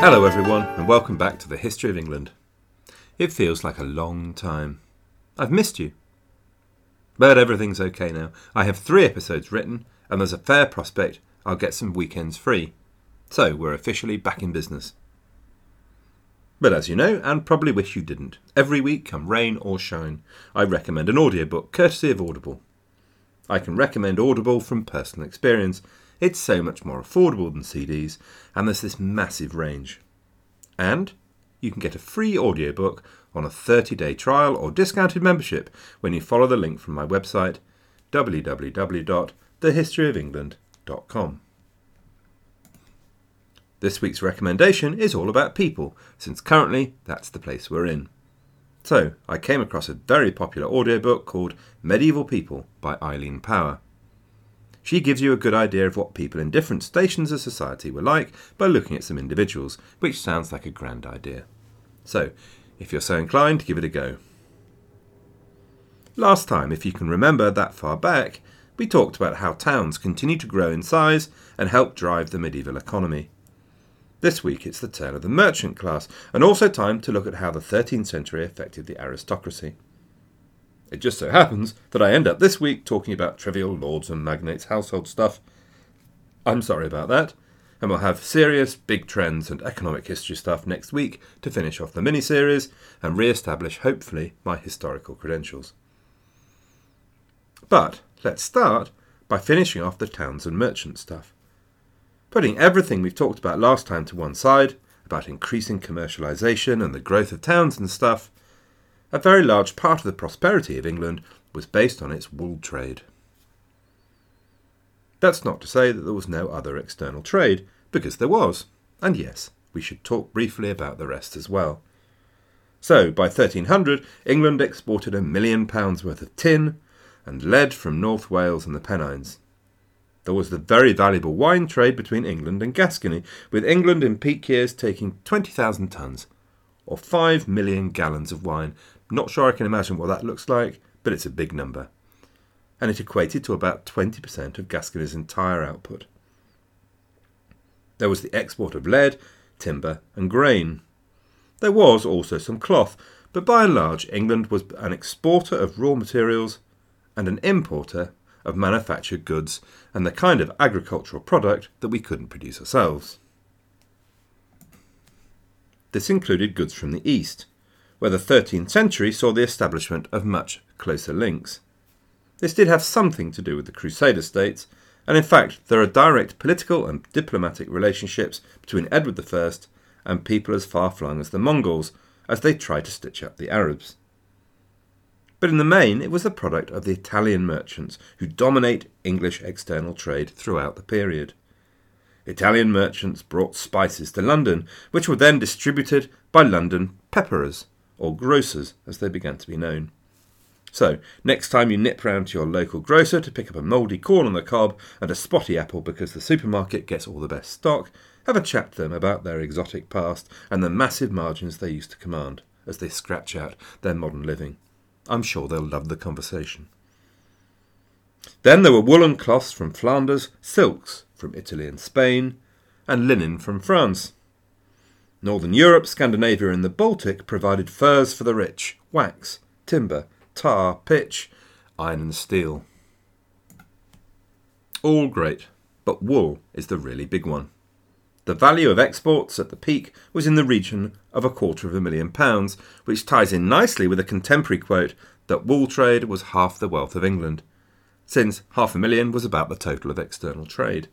Hello, everyone, and welcome back to the History of England. It feels like a long time. I've missed you. But everything's okay now. I have three episodes written, and there's a fair prospect I'll get some weekends free. So we're officially back in business. But as you know, and probably wish you didn't, every week, come rain or shine, I recommend an audiobook courtesy of Audible. I can recommend Audible from personal experience. It's so much more affordable than CDs, and there's this massive range. And you can get a free audiobook on a 30 day trial or discounted membership when you follow the link from my website www.thehistoryofengland.com. This week's recommendation is all about people, since currently that's the place we're in. So, I came across a very popular audiobook called Medieval People by Eileen Power. She gives you a good idea of what people in different stations of society were like by looking at some individuals, which sounds like a grand idea. So, if you're so inclined, give it a go. Last time, if you can remember that far back, we talked about how towns continue to grow in size and help drive the medieval economy. This week it's the turn of the merchant class, and also time to look at how the 13th century affected the aristocracy. It just so happens that I end up this week talking about trivial lords and magnates household stuff. I'm sorry about that, and we'll have serious big trends and economic history stuff next week to finish off the mini series and re establish, hopefully, my historical credentials. But let's start by finishing off the towns and merchant stuff. Putting everything we've talked about last time to one side, about increasing commercialisation and the growth of towns and stuff, a very large part of the prosperity of England was based on its wool trade. That's not to say that there was no other external trade, because there was, and yes, we should talk briefly about the rest as well. So, by 1300, England exported a million pounds worth of tin and lead from North Wales and the Pennines. There was the very valuable wine trade between England and Gascony, with England in peak years taking 20,000 tons, or 5 million gallons of wine. Not sure I can imagine what that looks like, but it's a big number. And it equated to about 20% of Gascony's entire output. There was the export of lead, timber, and grain. There was also some cloth, but by and large, England was an exporter of raw materials and an importer of manufactured goods and the kind of agricultural product that we couldn't produce ourselves. This included goods from the East, where the 13th century saw the establishment of much closer links. This did have something to do with the Crusader states, and in fact, there are direct political and diplomatic relationships between Edward I and people as far flung as the Mongols as they tried to stitch up the Arabs but in the main it was the product of the Italian merchants who dominate English external trade throughout the period. Italian merchants brought spices to London, which were then distributed by London pepperers, or grocers as they began to be known. So, next time you nip round to your local grocer to pick up a mouldy corn on the cob and a spotty apple because the supermarket gets all the best stock, have a chat to them about their exotic past and the massive margins they used to command as they scratch out their modern living. I'm sure they'll love the conversation. Then there were woolen cloths from Flanders, silks from Italy and Spain, and linen from France. Northern Europe, Scandinavia, and the Baltic provided furs for the rich, wax, timber, tar, pitch, iron, and steel. All great, but wool is the really big one. The value of exports at the peak was in the region of a quarter of a million pounds, which ties in nicely with a contemporary quote that wool trade was half the wealth of England, since half a million was about the total of external trade.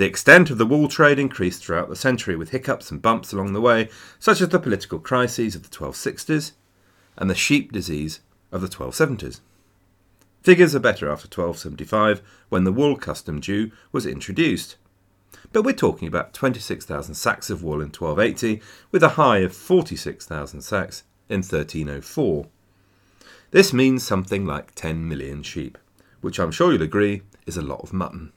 The extent of the wool trade increased throughout the century with hiccups and bumps along the way, such as the political crises of the 1260s and the sheep disease of the 1270s. Figures are better after 1275 when the wool custom due was introduced but we're talking about 26,000 sacks of wool in 1280, with a high of 46,000 sacks in 1304. This means something like 10 million sheep, which I'm sure you'll agree is a lot of mutton.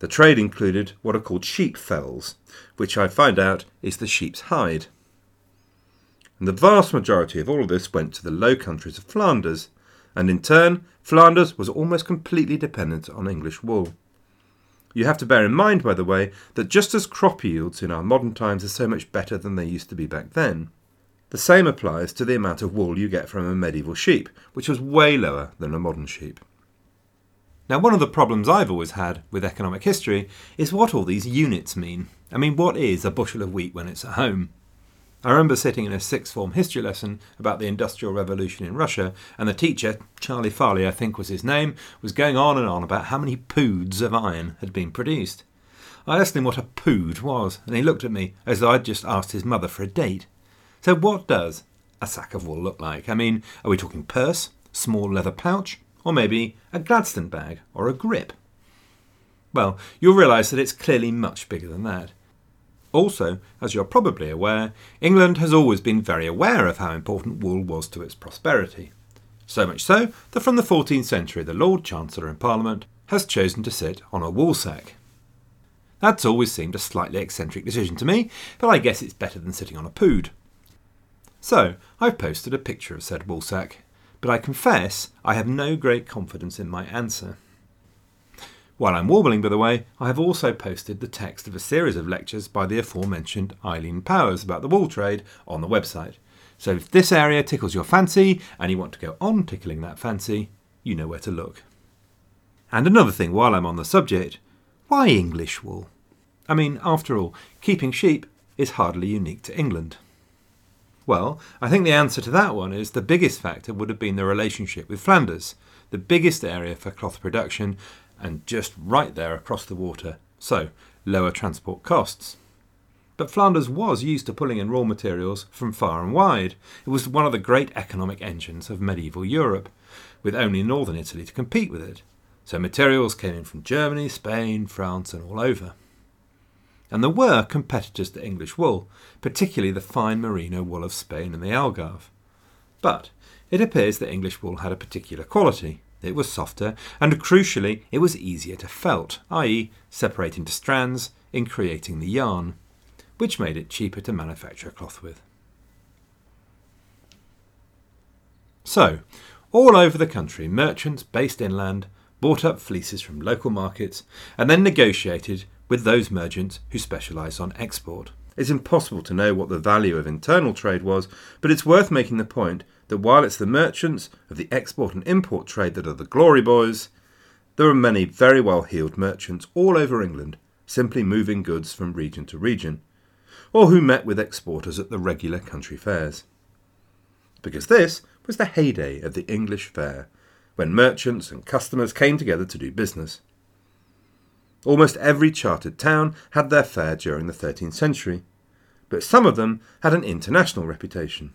The trade included what are called sheep fells, which I find out is the sheep's hide. And the vast majority of all of this went to the Low Countries of Flanders, and in turn, Flanders was almost completely dependent on English wool. You have to bear in mind, by the way, that just as crop yields in our modern times are so much better than they used to be back then, the same applies to the amount of wool you get from a medieval sheep, which was way lower than a modern sheep. Now, one of the problems I've always had with economic history is what all these units mean. I mean, what is a bushel of wheat when it's at home? I remember sitting in a sixth form history lesson about the Industrial Revolution in Russia, and the teacher, Charlie Farley, I think was his name, was going on and on about how many poods of iron had been produced. I asked him what a pood was, and he looked at me as though I'd just asked his mother for a date. So, what does a sack of wool look like? I mean, are we talking purse, small leather pouch, or maybe a Gladstone bag or a grip? Well, you'll realise that it's clearly much bigger than that. Also, as you're probably aware, England has always been very aware of how important wool was to its prosperity. So much so that from the 14th century the Lord Chancellor in Parliament has chosen to sit on a woolsack. That's always seemed a slightly eccentric decision to me, but I guess it's better than sitting on a pood. So, I've posted a picture of said woolsack, but I confess I have no great confidence in my answer. While I'm warbling, by the way, I have also posted the text of a series of lectures by the aforementioned Eileen Powers about the wool trade on the website. So if this area tickles your fancy and you want to go on tickling that fancy, you know where to look. And another thing while I'm on the subject why English wool? I mean, after all, keeping sheep is hardly unique to England. Well, I think the answer to that one is the biggest factor would have been the relationship with Flanders, the biggest area for cloth production and just right there across the water, so lower transport costs. But Flanders was used to pulling in raw materials from far and wide. It was one of the great economic engines of medieval Europe, with only northern Italy to compete with it. So materials came in from Germany, Spain, France, and all over. And there were competitors to English wool, particularly the fine merino wool of Spain and the Algarve. But it appears that English wool had a particular quality. It was softer, and crucially, it was easier to felt, i.e., separate into strands in creating the yarn, which made it cheaper to manufacture cloth with. So, all over the country, merchants based inland bought up fleeces from local markets and then negotiated with those merchants who specialised on export. It's impossible to know what the value of internal trade was, but it's worth making the point that while it's the merchants of the export and import trade that are the glory boys, there are many very well heeled merchants all over England simply moving goods from region to region, or who met with exporters at the regular country fairs. Because this was the heyday of the English fair, when merchants and customers came together to do business. Almost every chartered town had their fair during the 13th century, but some of them had an international reputation.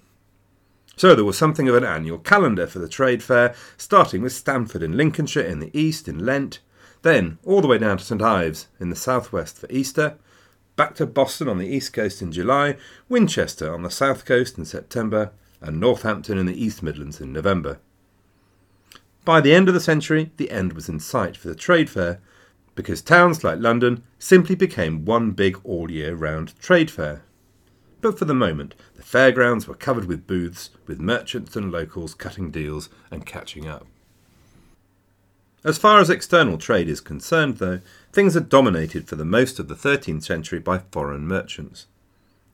So there was something of an annual calendar for the trade fair, starting with Stamford in Lincolnshire in the east in Lent, then all the way down to St Ives in the southwest for Easter, back to Boston on the east coast in July, Winchester on the south coast in September, and Northampton in the East Midlands in November. By the end of the century, the end was in sight for the trade fair, because towns like London simply became one big all year round trade fair but for the moment the fairgrounds were covered with booths, with merchants and locals cutting deals and catching up. As far as external trade is concerned, though, things are dominated for the most of the 13th century by foreign merchants.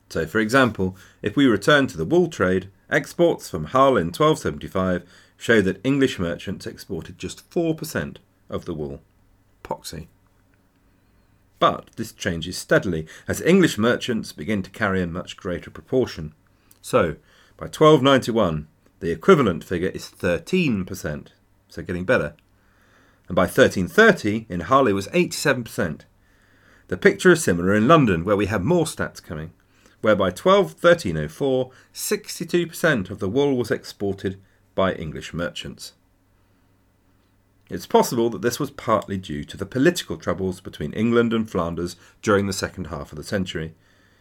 So, for example, if we return to the wool trade, exports from Hull in 1275 show that English merchants exported just 4% of the wool. Poxy. But this changes steadily as English merchants begin to carry a much greater proportion. So, by 1291, the equivalent figure is 13%, so getting better. And by 1330, in Harley was 87%. The picture is similar in London, where we have more stats coming, where by 12 1304, 62% of the wool was exported by English merchants. It's possible that this was partly due to the political troubles between England and Flanders during the second half of the century,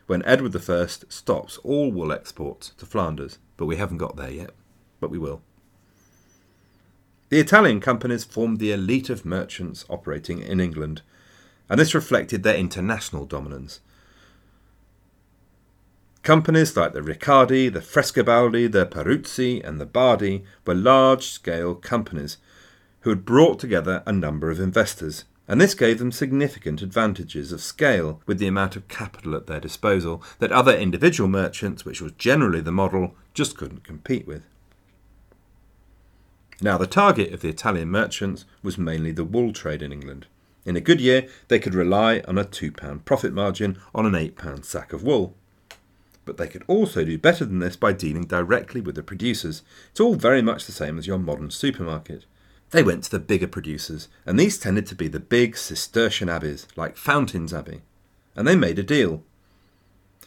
when Edward I stops all wool exports to Flanders, but we haven't got there yet, but we will. The Italian companies formed the elite of merchants operating in England, and this reflected their international dominance. Companies like the Riccardi, the Frescobaldi, the Peruzzi, and the Bardi were large scale companies who had brought together a number of investors, and this gave them significant advantages of scale with the amount of capital at their disposal that other individual merchants, which was generally the model, just couldn't compete with. Now, the target of the Italian merchants was mainly the wool trade in England. In a good year, they could rely on a £2 profit margin on an £8 sack of wool. But they could also do better than this by dealing directly with the producers. It's all very much the same as your modern supermarket. They went to the bigger producers, and these tended to be the big Cistercian abbeys, like Fountains Abbey. And they made a deal.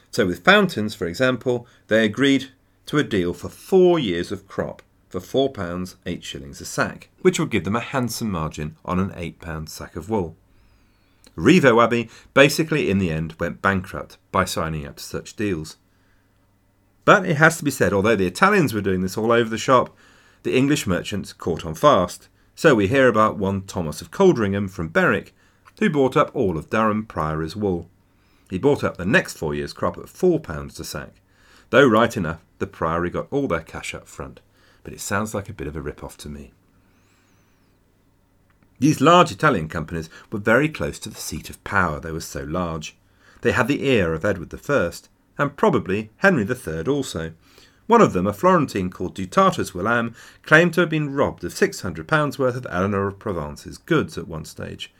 So, with Fountains, for example, they agreed to a deal for four years of crop for £4, 8 shillings a sack, which would give them a handsome margin on an £8 sack of wool. Rievaulx Abbey basically, in the end, went bankrupt by signing up to such deals. But it has to be said, although the Italians were doing this all over the shop, the English merchants caught on fast. So we hear about one Thomas of Coldringham from Berwick, who bought up all of Durham Priory's wool. He bought up the next four years' crop at four pounds a sack, though right enough the Priory got all their cash up front, but it sounds like a bit of a rip-off to me. These large Italian companies were very close to the seat of power, they were so large. They had the ear of Edward I, and probably Henry III also, one of them, a Florentine called Dutatus William, claimed to have been robbed of £600 worth of Eleanor of Provence's goods at one stage,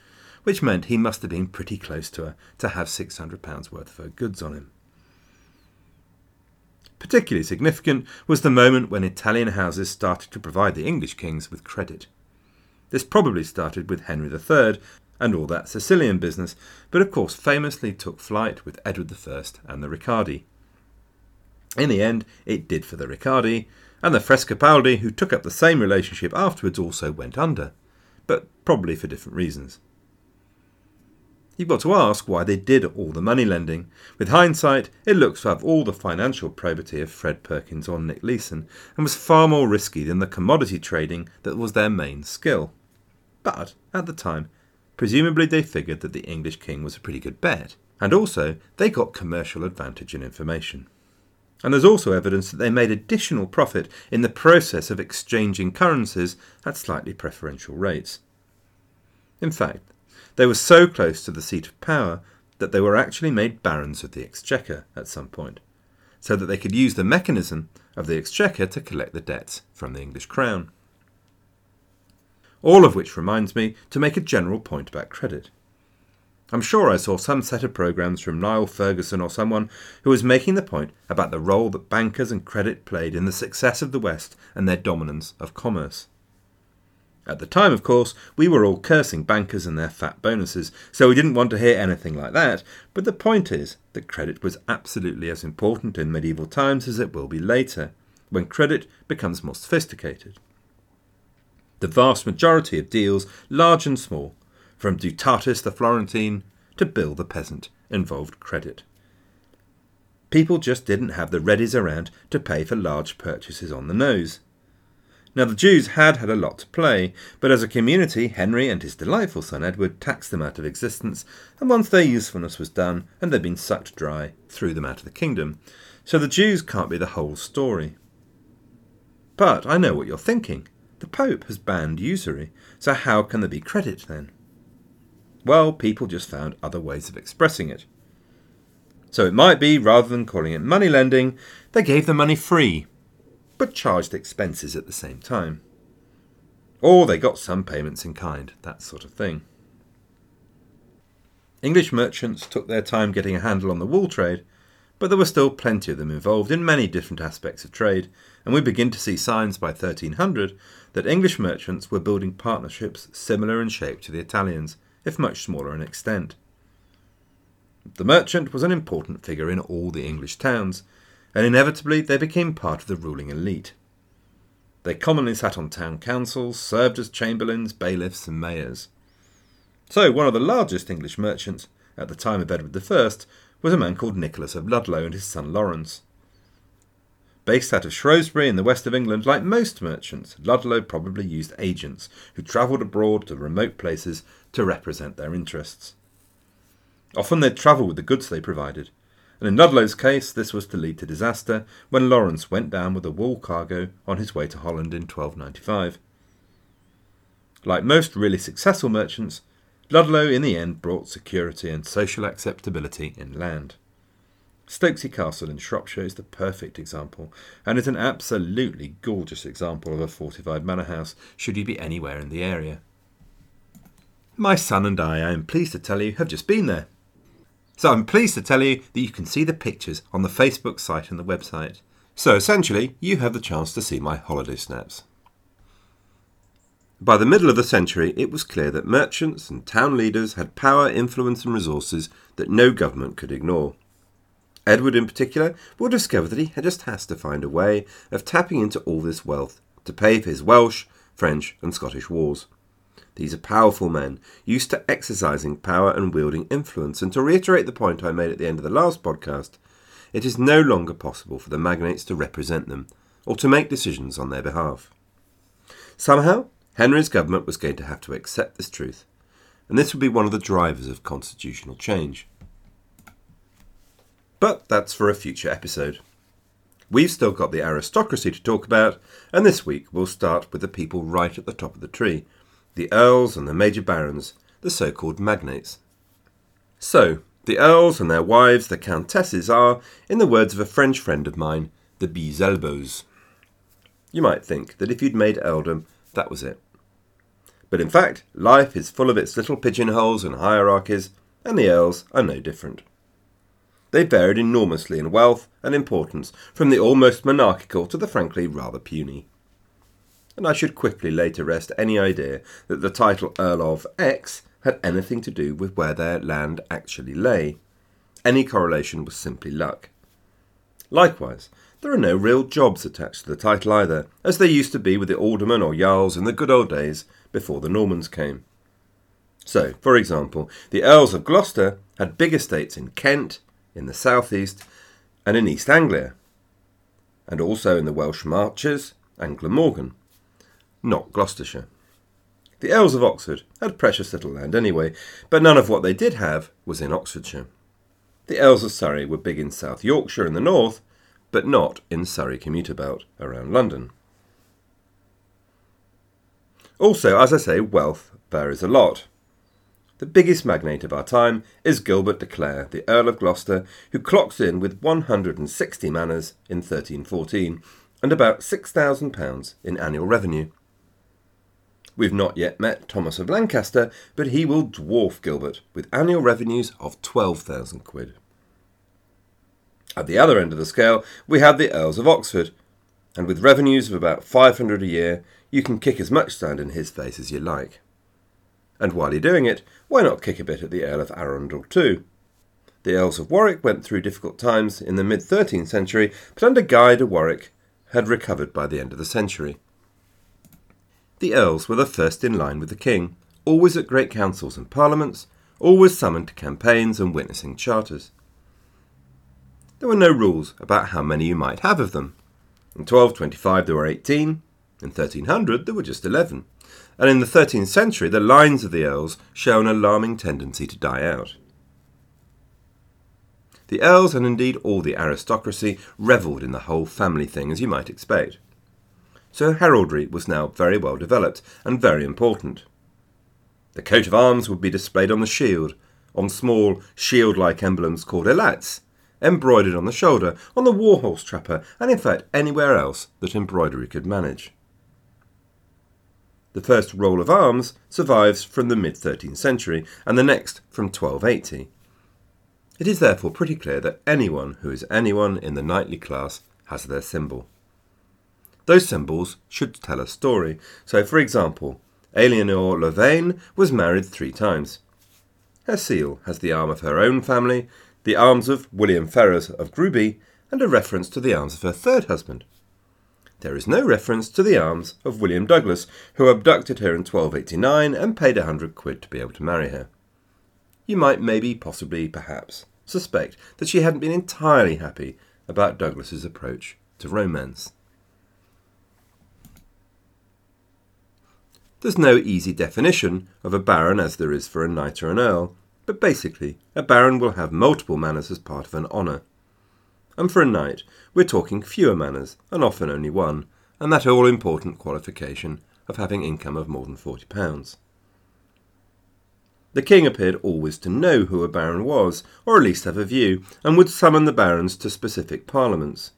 which meant he must have been pretty close to her to have £600 worth of her goods on him. Particularly significant was the moment when Italian houses started to provide the English kings with credit. This probably started with Henry III and all that Sicilian business, but of course famously took flight with Edward I and the Riccardi. In the end, it did for the Riccardi, and the Frescobaldi, who took up the same relationship afterwards, also went under, but probably for different reasons. You've got to ask why they did all the money lending. With hindsight, it looks to have all the financial probity of Fred Perkins or Nick Leeson, and was far more risky than the commodity trading that was their main skill. But, at the time, presumably they figured that the English king was a pretty good bet, and also they got commercial advantage in information. And there's also evidence that they made additional profit in the process of exchanging currencies at slightly preferential rates. In fact, they were so close to the seat of power that they were actually made barons of the exchequer at some point, so that they could use the mechanism of the exchequer to collect the debts from the English crown. All of which reminds me to make a general point about credit. I'm sure I saw some set of programs from Niall Ferguson or someone who was making the point about the role that bankers and credit played in the success of the West and their dominance of commerce. At the time, of course, we were all cursing bankers and their fat bonuses, so we didn't want to hear anything like that. But the point is that credit was absolutely as important in medieval times as it will be later, when credit becomes more sophisticated. The vast majority of deals, large and small, from Dutatus the Florentine to Bill the peasant, involved credit. People just didn't have the readies around to pay for large purchases on the nose. Now, the Jews had had a lot to play, but as a community, Henry and his delightful son Edward taxed them out of existence, and once their usefulness was done and they'd been sucked dry, threw them out of the kingdom. So the Jews can't be the whole story. But I know what you're thinking. The Pope has banned usury, so how can there be credit then? Well, people just found other ways of expressing it. So it might be, rather than calling it money lending, they gave the money free, but charged expenses at the same time. Or they got some payments in kind, that sort of thing. English merchants took their time getting a handle on the wool trade, but there were still plenty of them involved in many different aspects of trade, and we begin to see signs by 1300 that English merchants were building partnerships similar in shape to the Italians, if much smaller in extent. The merchant was an important figure in all the English towns, and inevitably they became part of the ruling elite. They commonly sat on town councils, served as chamberlains, bailiffs, and mayors. So, one of the largest English merchants at the time of Edward I was a man called Nicholas of Ludlow and his son Lawrence. Based out of Shrewsbury in the west of England, like most merchants, Ludlow probably used agents who travelled abroad to remote places to represent their interests. Often they'd travel with the goods they provided, and in Ludlow's case this was to lead to disaster when Lawrence went down with a wool cargo on his way to Holland in 1295. Like most really successful merchants, Ludlow in the end brought security and social acceptability in land. Stokesay Castle in Shropshire is the perfect example, and is an absolutely gorgeous example of a fortified manor house, should you be anywhere in the area. My son and I, I am pleased to tell you, have just been there. So I'm pleased to tell you that you can see the pictures on the Facebook site and the website. So essentially, you have the chance to see my holiday snaps. By the middle of the century, it was clear that merchants and town leaders had power, influence, and resources that no government could ignore. Edward, in particular, will discover that he just has to find a way of tapping into all this wealth to pay for his Welsh, French, and Scottish wars. These are powerful men, used to exercising power and wielding influence, and to reiterate the point I made at the end of the last podcast, it is no longer possible for the magnates to represent them or to make decisions on their behalf. Somehow, Henry's government was going to have to accept this truth, and this would be one of the drivers of constitutional change. But that's for a future episode. We've still got the aristocracy to talk about, and this week we'll start with the people right at the top of the tree the earls and the major barons, the so called magnates. So, the earls and their wives, the countesses, are, in the words of a French friend of mine, the bees' elbows. You might think that if you'd made earldom, that was it. But in fact, life is full of its little pigeonholes and hierarchies, and the earls are no different. They varied enormously in wealth and importance, from the almost monarchical to the frankly rather puny. And I should quickly lay to rest any idea that the title Earl of X had anything to do with where their land actually lay. Any correlation was simply luck. Likewise, there are no real jobs attached to the title either, as there used to be with the aldermen or jarls in the good old days before the Normans came. So, for example, the Earls of Gloucester had big estates in Kent, in the southeast, and in East Anglia, and also in the Welsh Marches and Glamorgan, not Gloucestershire. The Earls of Oxford had precious little land anyway, but none of what they did have was in Oxfordshire. The Earls of Surrey were big in South Yorkshire in the north, but not in Surrey commuter belt around London. Also, as I say, wealth varies a lot. The biggest magnate of our time is Gilbert de Clare, the Earl of Gloucester, who clocks in with 160 manors in 1314 and about £6,000 in annual revenue. We've not yet met Thomas of Lancaster, but he will dwarf Gilbert with annual revenues of 12,000 quid. At the other end of the scale, we have the Earls of Oxford, and with revenues of about 500 a year, you can kick as much sand in his face as you like. And while you're doing it, why not kick a bit at the Earl of Arundel too? The Earls of Warwick went through difficult times in the mid 13th century, but under Guy de Warwick had recovered by the end of the century. The Earls were the first in line with the King, always at great councils and parliaments, always summoned to campaigns and witnessing charters. There were no rules about how many you might have of them. In 1225 there were 18, in 1300 there were just 11, and in the 13th century the lines of the earls show an alarming tendency to die out. The earls, and indeed all the aristocracy, revelled in the whole family thing, as you might expect. So heraldry was now very well developed and very important. The coat of arms would be displayed on the shield, on small shield like emblems called ailettes, embroidered on the shoulder, on the warhorse trapper, and in fact anywhere else that embroidery could manage. The first roll of arms survives from the mid 13th century, and the next from 1280. It is therefore pretty clear that anyone who is anyone in the knightly class has their symbol. Those symbols should tell a story. So, for example, Eleanor Louvain was married three times. Her seal has the arm of her own family, the arms of William Ferrers of Groby, and a reference to the arms of her third husband. There is no reference to the arms of William Douglas, who abducted her in 1289 and paid a hundred quid to be able to marry her. You might maybe, possibly, perhaps, suspect that she hadn't been entirely happy about Douglas's approach to romance. There's no easy definition of a baron as there is for a knight or an earl, but basically, a baron will have multiple manors as part of an honour. And for a knight, we're talking fewer manners, and often only one, and that all important qualification of having income of more than £40. The king appeared always to know who a baron was, or at least have a view, and would summon the barons to specific parliaments.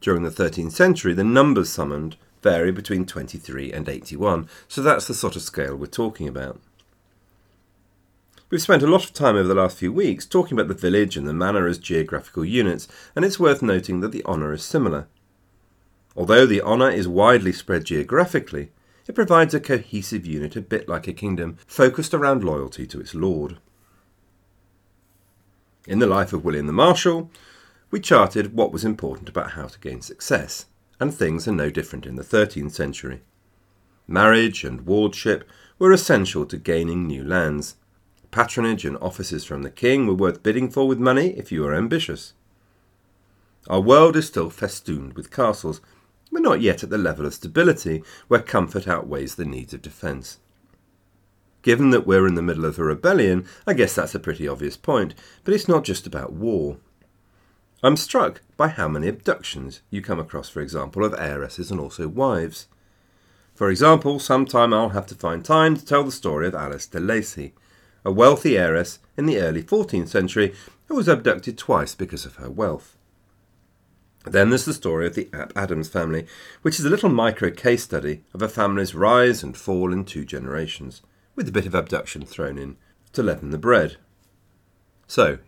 During the 13th century, the numbers summoned vary between 23 and 81, so that's the sort of scale we're talking about. We've spent a lot of time over the last few weeks talking about the village and the manor as geographical units, and it's worth noting that the honour is similar. Although the honour is widely spread geographically, it provides a cohesive unit a bit like a kingdom, focused around loyalty to its lord. In the life of William the Marshal, we charted what was important about how to gain success, and things are no different in the 13th century. Marriage and wardship were essential to gaining new lands. Patronage and offices from the king were worth bidding for with money if you were ambitious. Our world is still festooned with castles, we're not yet at the level of stability where comfort outweighs the needs of defence. Given that we're in the middle of a rebellion, I guess that's a pretty obvious point, but it's not just about war. I'm struck by how many abductions you come across, for example, of heiresses and also wives. For example, sometime I'll have to find time to tell the story of Alice de Lacy, a wealthy heiress in the early 14th century who was abducted twice because of her wealth. Then there's the story of the Ap Adams family, which is a little micro case study of a family's rise and fall in two generations, with a bit of abduction thrown in to leaven the bread. So,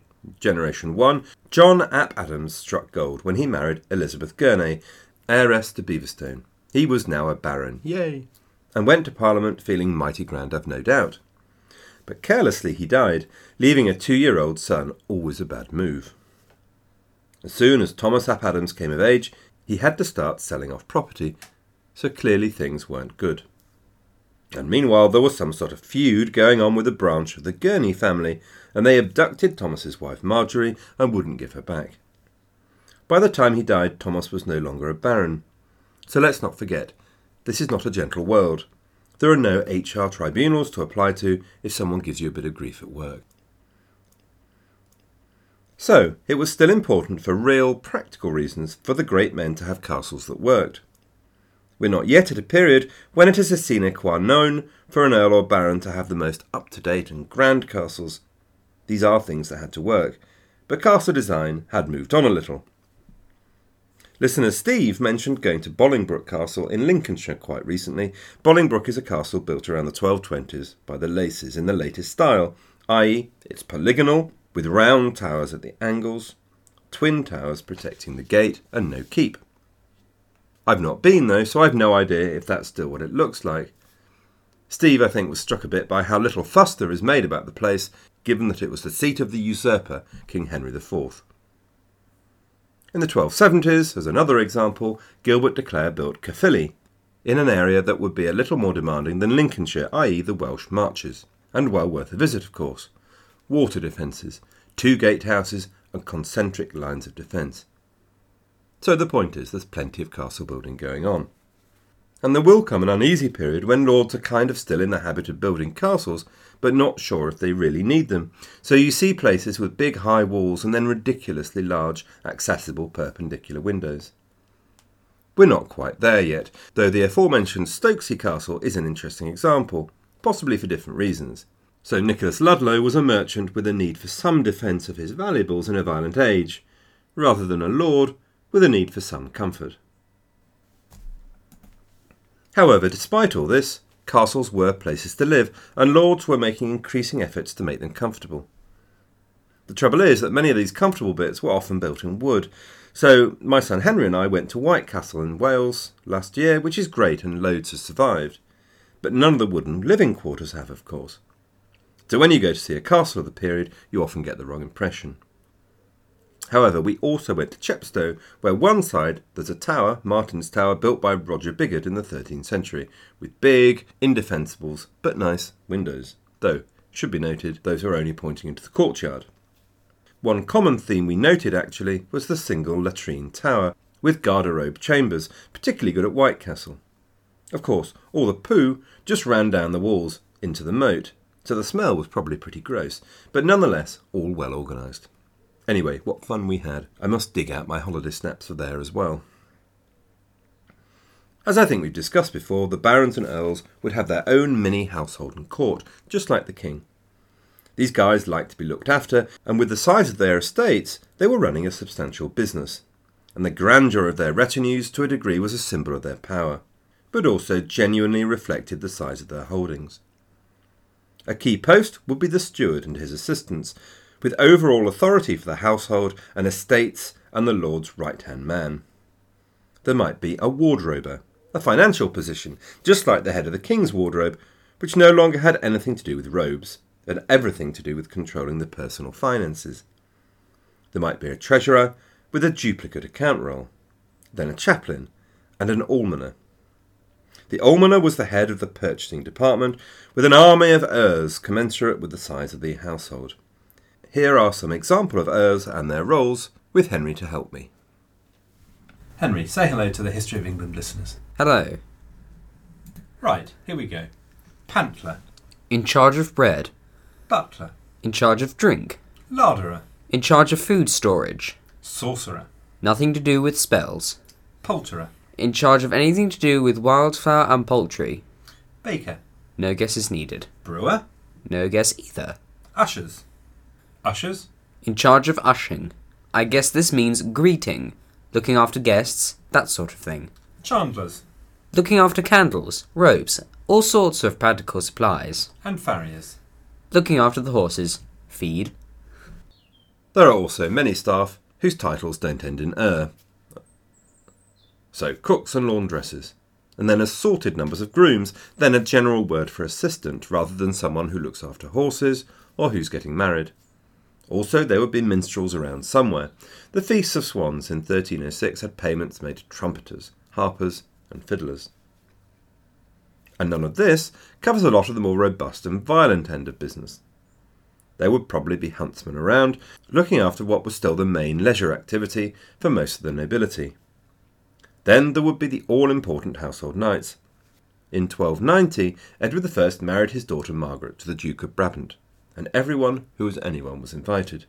Generation 1 John Ap Adams struck gold when he married Elizabeth Gurney, heiress to Beverston. He was now a baron, yay, and went to Parliament feeling mighty grand, I've no doubt. But carelessly he died, leaving a two year old son, always a bad move. As soon as Thomas Ap Adams came of age, he had to start selling off property, so clearly things weren't good. And meanwhile, there was some sort of feud going on with a branch of the Gurney family, and they abducted Thomas's wife Marjorie and wouldn't give her back. By the time he died, Thomas was no longer a baron. So let's not forget, this is not a gentle world. There are no HR tribunals to apply to if someone gives you a bit of grief at work. So, it was still important for real, practical reasons for the great men to have castles that worked. We're not yet at a period when it is a sine qua non for an earl or baron to have the most up to date and grand castles. These are things that had to work, but castle design had moved on a little. Listener Steve mentioned going to Bolingbroke Castle in Lincolnshire quite recently. Bolingbroke is a castle built around the 1220s by the Laces in the latest style, i.e., it's polygonal, with round towers at the angles, twin towers protecting the gate, and no keep. I've not been though, so I've no idea if that's still what it looks like. Steve, I think, was struck a bit by how little fuss there is made about the place, given that it was the seat of the usurper, King Henry IV. In the 1270s, as another example, Gilbert de Clare built Caerphilly, in an area that would be a little more demanding than Lincolnshire, i.e., the Welsh Marches, and well worth a visit, of course water defences, two gatehouses, and concentric lines of defence. So the point is, there's plenty of castle building going on. And there will come an uneasy period when lords are kind of still in the habit of building castles, but not sure if they really need them. So you see places with big high walls and then ridiculously large, accessible perpendicular windows. We're not quite there yet, though the aforementioned Stokesay Castle is an interesting example, possibly for different reasons. So Nicholas Ludlow was a merchant with a need for some defence of his valuables in a violent age, rather than a lord with a need for some comfort. However, despite all this, castles were places to live, and lords were making increasing efforts to make them comfortable. The trouble is that many of these comfortable bits were often built in wood. So my son Henry and I went to White Castle in Wales last year, which is great and loads have survived. But none of the wooden living quarters have, of course. So when you go to see a castle of the period, you often get the wrong impression. However, we also went to Chepstow, where one side there's a tower, Martin's Tower, built by Roger Bigod in the 13th century, with big, indefensibles, but nice windows. Though, should be noted, those are only pointing into the courtyard. One common theme we noted actually was the single latrine tower, with garderobe chambers, particularly good at White Castle. Of course, all the poo just ran down the walls into the moat, so the smell was probably pretty gross, but nonetheless all well organised. Anyway, what fun we had. I must dig out my holiday snaps for there as well. As I think we've discussed before, the barons and earls would have their own mini household and court, just like the king. These guys liked to be looked after, and with the size of their estates, they were running a substantial business. And the grandeur of their retinues, to a degree, was a symbol of their power, but also genuinely reflected the size of their holdings. A key post would be the steward and his assistants, with overall authority for the household and estates and the Lord's right hand man. There might be a wardrober, a financial position, just like the head of the king's wardrobe, which no longer had anything to do with robes, and everything to do with controlling the personal finances. There might be a treasurer with a duplicate account roll, then a chaplain, and an almoner. The almoner was the head of the purchasing department, with an army of earls commensurate with the size of the household. Here are some example of earls and their roles, with Henry to help me. Henry, say hello to the History of England listeners. Hello. Right, here we go. Pantler, In charge of bread. butler, In charge of drink. larderer, In charge of food storage. saucerer, Nothing to do with spells. poulterer, In charge of anything to do with wildfowl and poultry. baker, No guess is needed. brewer, No guess either. ushers, ushers, In charge of ushing. I guess this means greeting, looking after guests, that sort of thing. chandlers, Looking after candles, ropes, all sorts of practical supplies. and farriers. Looking after the horses, feed. There are also many staff whose titles don't end in er. So, cooks and laundresses, and then assorted numbers of grooms, then a general word for assistant rather than someone who looks after horses or who's getting married. Also, there would be minstrels around somewhere. The Feasts of Swans in 1306 had payments made to trumpeters, harpers, and fiddlers. And none of this covers a lot of the more robust and violent end of business. There would probably be huntsmen around, looking after what was still the main leisure activity for most of the nobility. Then there would be the all important household knights. In 1290, Edward I married his daughter Margaret to the Duke of Brabant, and everyone who was anyone was invited.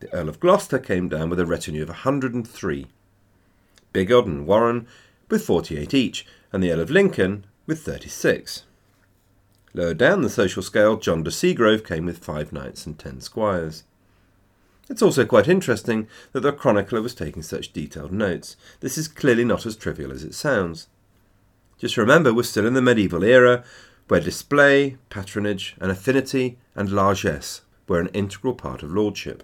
The Earl of Gloucester came down with a retinue of 103. Bigod and Warenne with 48 each, and the Earl of Lincoln with 36. Lower down the social scale, John de Seagrove came with five knights and ten squires. It's also quite interesting that the chronicler was taking such detailed notes. This is clearly not as trivial as it sounds. Just remember, we're still in the medieval era, where display, patronage, and affinity and largesse were an integral part of lordship.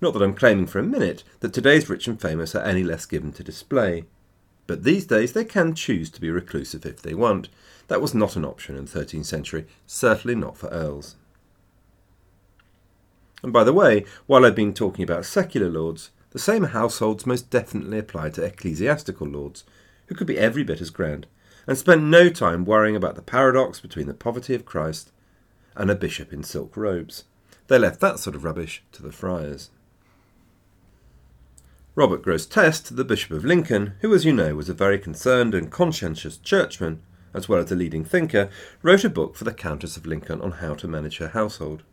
Not that I'm claiming for a minute that today's rich and famous are any less given to display. But these days they can choose to be reclusive if they want. That was not an option in the 13th century, certainly not for earls. And by the way, while I've been talking about secular lords, the same households most definitely apply to ecclesiastical lords, who could be every bit as grand, and spent no time worrying about the paradox between the poverty of Christ and a bishop in silk robes. They left that sort of rubbish to the friars. Robert Grosseteste, the Bishop of Lincoln, who, as you know, was a very concerned and conscientious churchman, as well as a leading thinker, wrote a book for the Countess of Lincoln on how to manage her household.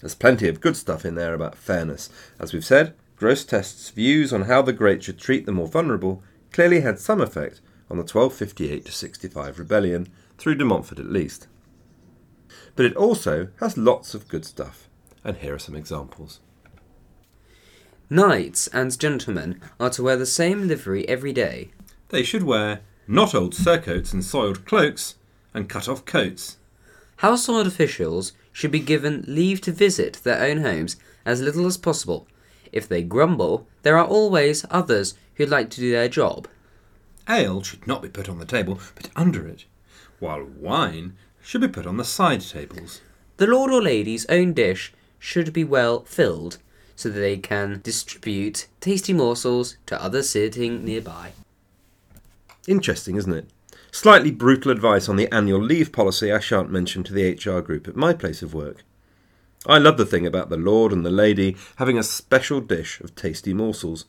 There's plenty of good stuff in there about fairness. As we've said, Grosseteste's views on how the great should treat the more vulnerable clearly had some effect on the 1258 65 rebellion, through de Montfort at least. But it also has lots of good stuff, and here are some examples. Knights and gentlemen are to wear the same livery every day. They should wear not old surcoats and soiled cloaks, and cut off coats. Household officials should be given leave to visit their own homes as little as possible. If they grumble, there are always others who'd like to do their job. Ale should not be put on the table, but under it, while wine should be put on the side tables. The lord or lady's own dish should be well filled so that they can distribute tasty morsels to others sitting nearby. Interesting, isn't it? Slightly brutal advice on the annual leave policy I shan't mention to the HR group at my place of work. I love the thing about the lord and the lady having a special dish of tasty morsels.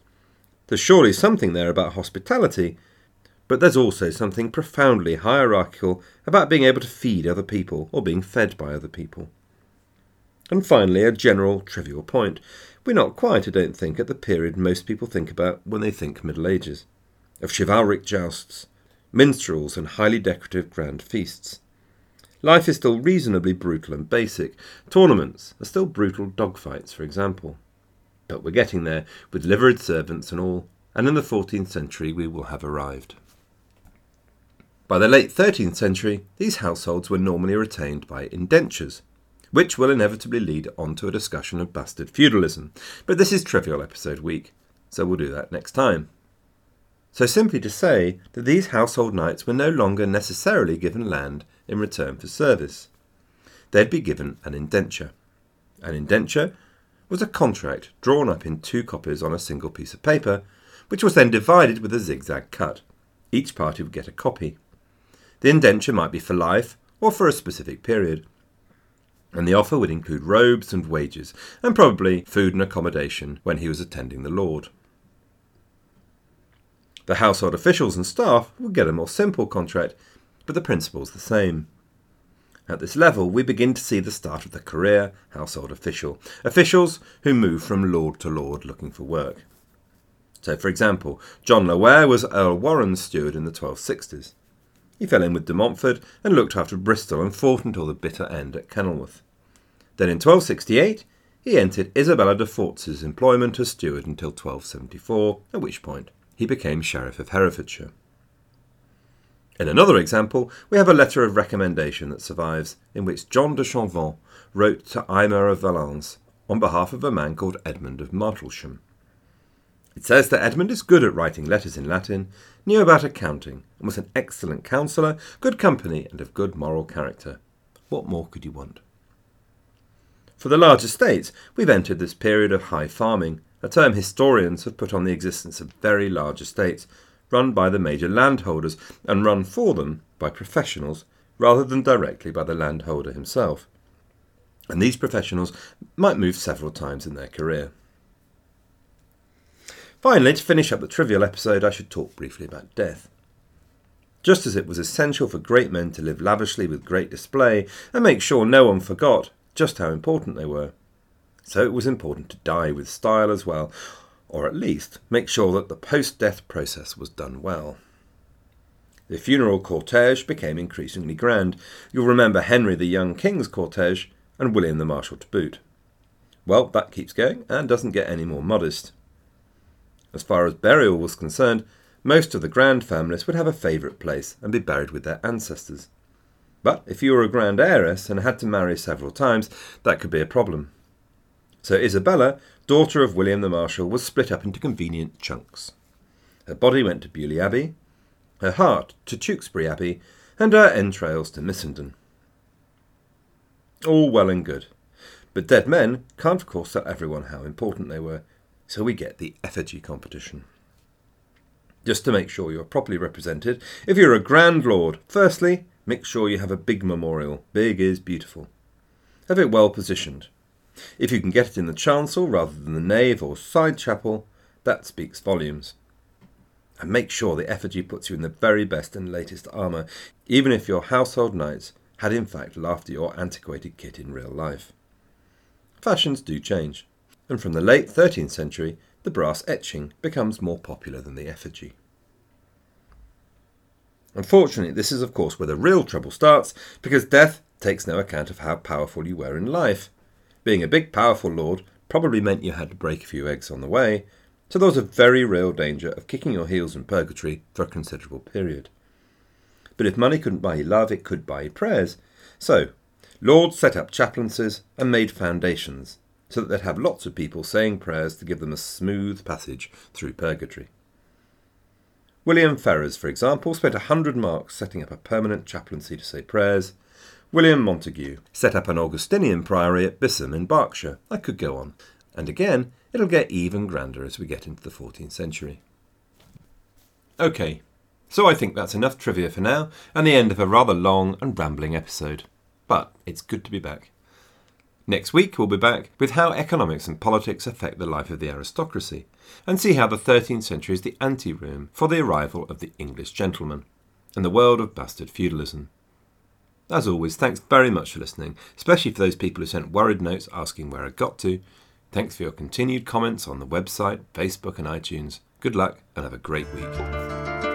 There's surely something there about hospitality, but there's also something profoundly hierarchical about being able to feed other people or being fed by other people. And finally, a general trivial point. We're not quite, I don't think, at the period most people think about when they think Middle Ages of chivalric jousts, minstrels, and highly decorative grand feasts. Life is still reasonably brutal and basic. Tournaments are still brutal dogfights, for example. But we're getting there, with liveried servants and all, and in the 14th century we will have arrived. By the late 13th century, these households were normally retained by indentures, which will inevitably lead on to a discussion of bastard feudalism. But this is Trivial Episode Week, so we'll do that next time. So, simply to say that these household knights were no longer necessarily given land in return for service. They'd be given an indenture. An indenture was a contract drawn up in two copies on a single piece of paper, which was then divided with a zigzag cut. Each party would get a copy. The indenture might be for life or for a specific period and the offer would include robes and wages, and probably food and accommodation when he was attending the Lord. The household officials and staff would get a more simple contract, but the principle's the same. At this level, we begin to see the start of the career household official, officials who move from lord to lord looking for work. So, for example, John Laware was Earl Warenne's steward in the 1260s. He fell in with de Montfort and looked after Bristol and fought until the bitter end at Kenilworth. Then in 1268 he entered Isabella de Fortz's employment as steward until 1274, at which point he became Sheriff of Herefordshire. In another example, we have a letter of recommendation that survives, in which John de Champvent wrote to Aymer of Valence on behalf of a man called Edmund of Martlesham. It says that Edmund is good at writing letters in Latin, knew about accounting, and was an excellent counsellor, good company, and of good moral character. What more could you want? For the large estates, we've entered this period of high farming, a term historians have put on the existence of very large estates, run by the major landholders and run for them by professionals rather than directly by the landholder himself. And these professionals might move several times in their career. Finally, to finish up the trivial episode, I should talk briefly about death. Just as it was essential for great men to live lavishly with great display and make sure no one forgot just how important they were, so it was important to die with style as well, or at least make sure that the post death process was done well. The funeral cortege became increasingly grand. You'll remember Henry the young king's cortege and William the Marshal to boot. Well, that keeps going and doesn't get any more modest. As far as burial was concerned, most of the grand families would have a favourite place and be buried with their ancestors. But if you were a grand heiress and had to marry several times, that could be a problem. So Isabella, daughter of William the Marshal, was split up into convenient chunks. Her body went to Beaulieu Abbey, her heart to Tewkesbury Abbey, and her entrails to Missenden. All well and good. But dead men can't, of course, tell everyone how important they were, so we get the effigy competition. Just to make sure you're properly represented, if you're a Grand Lord, firstly, make sure you have a big memorial. Big is beautiful. Have it well positioned. If you can get it in the chancel rather than the nave or side chapel, that speaks volumes. And make sure the effigy puts you in the very best and latest armour, even if your household knights had in fact laughed at your antiquated kit in real life. Fashions do change, and from the late 13th century, the brass etching becomes more popular than the effigy. Unfortunately, this is of course where the real trouble starts, because death takes no account of how powerful you were in life. Being a big, powerful lord probably meant you had to break a few eggs on the way, so there was a very real danger of kicking your heels in purgatory for a considerable period. But if money couldn't buy you love, it could buy you prayers. So, lords set up chaplaincies and made foundations, so that they'd have lots of people saying prayers to give them a smooth passage through purgatory. William Ferrers, for example, spent a hundred marks setting up a permanent chaplaincy to say prayers. William Montague set up an Augustinian priory at Bisham in Berkshire. I could go on. And again, it'll get even grander as we get into the 14th century. OK, so I think that's enough trivia for now, and the end of a rather long and rambling episode. But it's good to be back. Next week, we'll be back with how economics and politics affect the life of the aristocracy, and see how the 13th century is the anteroom for the arrival of the English gentleman, and the world of bastard feudalism. As always, thanks very much for listening, especially for those people who sent worried notes asking where I got to. Thanks for your continued comments on the website, Facebook, and iTunes. Good luck and have a great week.